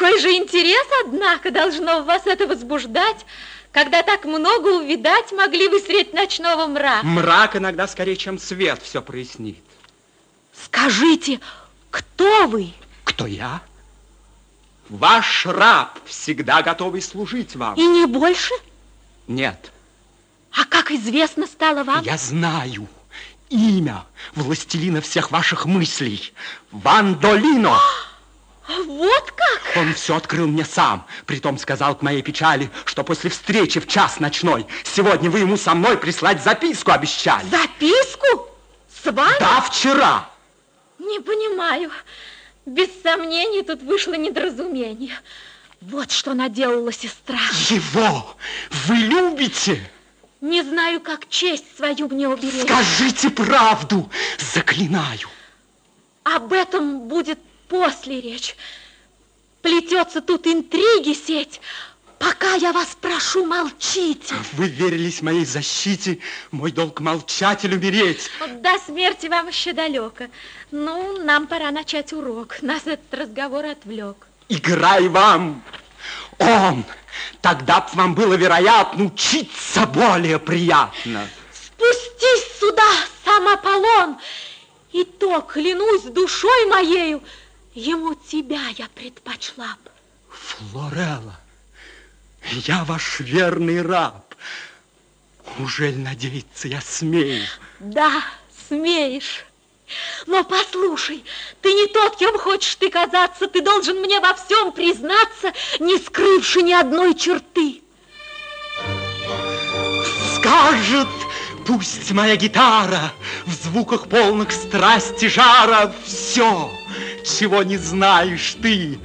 Какой же интерес, однако, должно вас это возбуждать, когда так много увидать могли вы средь ночного мрака? Мрак иногда скорее, чем свет, все прояснит. Скажите, кто вы? Кто я? Ваш раб, всегда готовый служить вам. И не больше? Нет. А как известно стало вам? Я знаю имя властелина всех ваших мыслей. Вандолино. Вот как? Он все открыл мне сам. Притом сказал к моей печали, что после встречи в час ночной сегодня вы ему со мной прислать записку обещали. Записку? С вами? Да, вчера. Не понимаю. Без сомнений тут вышло недоразумение. Вот что наделала сестра. Его вы любите? Не знаю, как честь свою мне уберечь. Скажите правду, заклинаю. Об этом будет после речь. Плетется тут интриги сеть. Пока я вас прошу, молчите. Вы верились моей защите, мой долг молчать или умереть. До смерти вам еще далеко. Ну, нам пора начать урок. Нас этот разговор отвлек. Играй вам. Он. Тогда б вам было, вероятно, учиться более приятно. Спустись сюда, сам Аполлон. И то, клянусь душой моею, ему тебя я предпочла б. Флорелла, я ваш верный раб. Ужель надеяться я смею? Да, смеешь. Но послушай, ты не тот, кем хочешь ты казаться. Ты должен мне во всем признаться, не скрывши ни одной черты. Скажет, пусть моя гитара в звуках полных страсти жара все, чего не знаешь ты.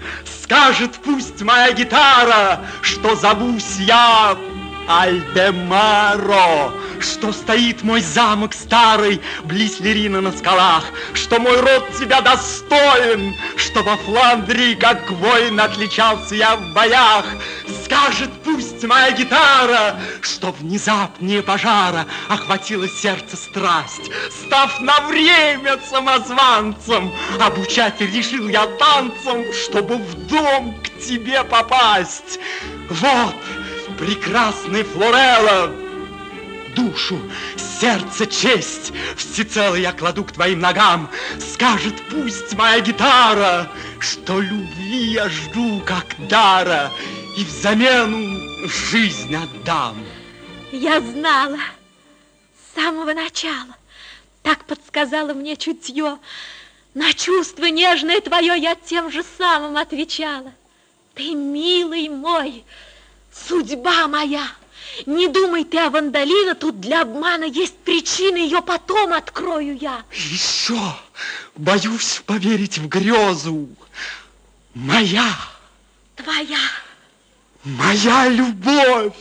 Скажет, пусть моя гитара, что зовусь я Альдемаро, что стоит мой замок старый, близ Лерина на скалах, что мой род тебя достоин, что во Фландрии, как воин, отличался я в боях. Скажет пусть моя гитара, что внезапнее пожара охватила сердце страсть, став на время самозванцем, обучать решил я танцам, чтобы в дом к тебе попасть. Вот, прекрасный Флорелла, душу, сердце, честь всецело я кладу к твоим ногам. Скажет пусть моя гитара, что любви я жду как дара, и взамену жизнь отдам. Я знала с самого начала, так подсказала мне чутье. На чувство нежное твое я тем же самым отвечала. Ты, милый мой, судьба моя. Не думай ты о Вандалина, тут для обмана есть причины, ее потом открою я. Еще боюсь поверить в грезу. Моя. Твоя. Моя любовь.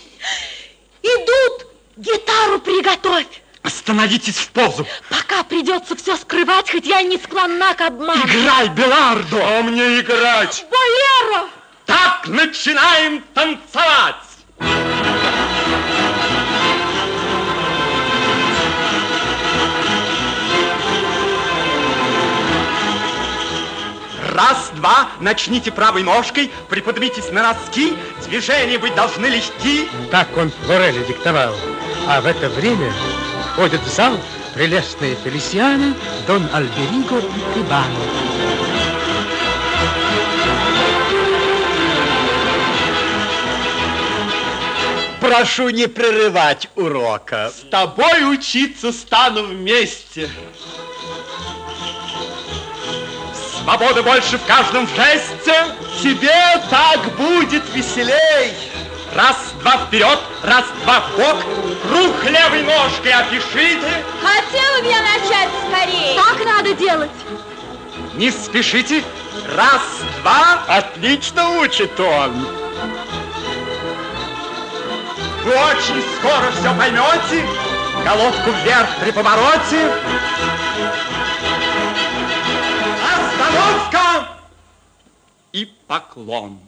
Идут, гитару приготовь. Остановитесь в позу. Пока придется все скрывать, хоть я и не склонна к обману. Играй, Белардо. А мне играть. Болеро. Так начинаем танцевать. Начните правой ножкой, приподнимитесь на носки, движения быть должны легки. Так он Флорелли диктовал. А в это время входят в зал прелестные Фелисиана, Дон Альбериго и Кибано. Прошу не прерывать урока. С тобой учиться стану вместе. Свободы больше в каждом жесте. Тебе так будет веселей. Раз, два вперед, раз, два в бок. Круг левой ножкой опишите. Хотела бы я начать скорее. Так надо делать. Не спешите. Раз, два. Отлично учит он. Вы очень скоро все поймете. Головку вверх при повороте. Остановка! И поклон.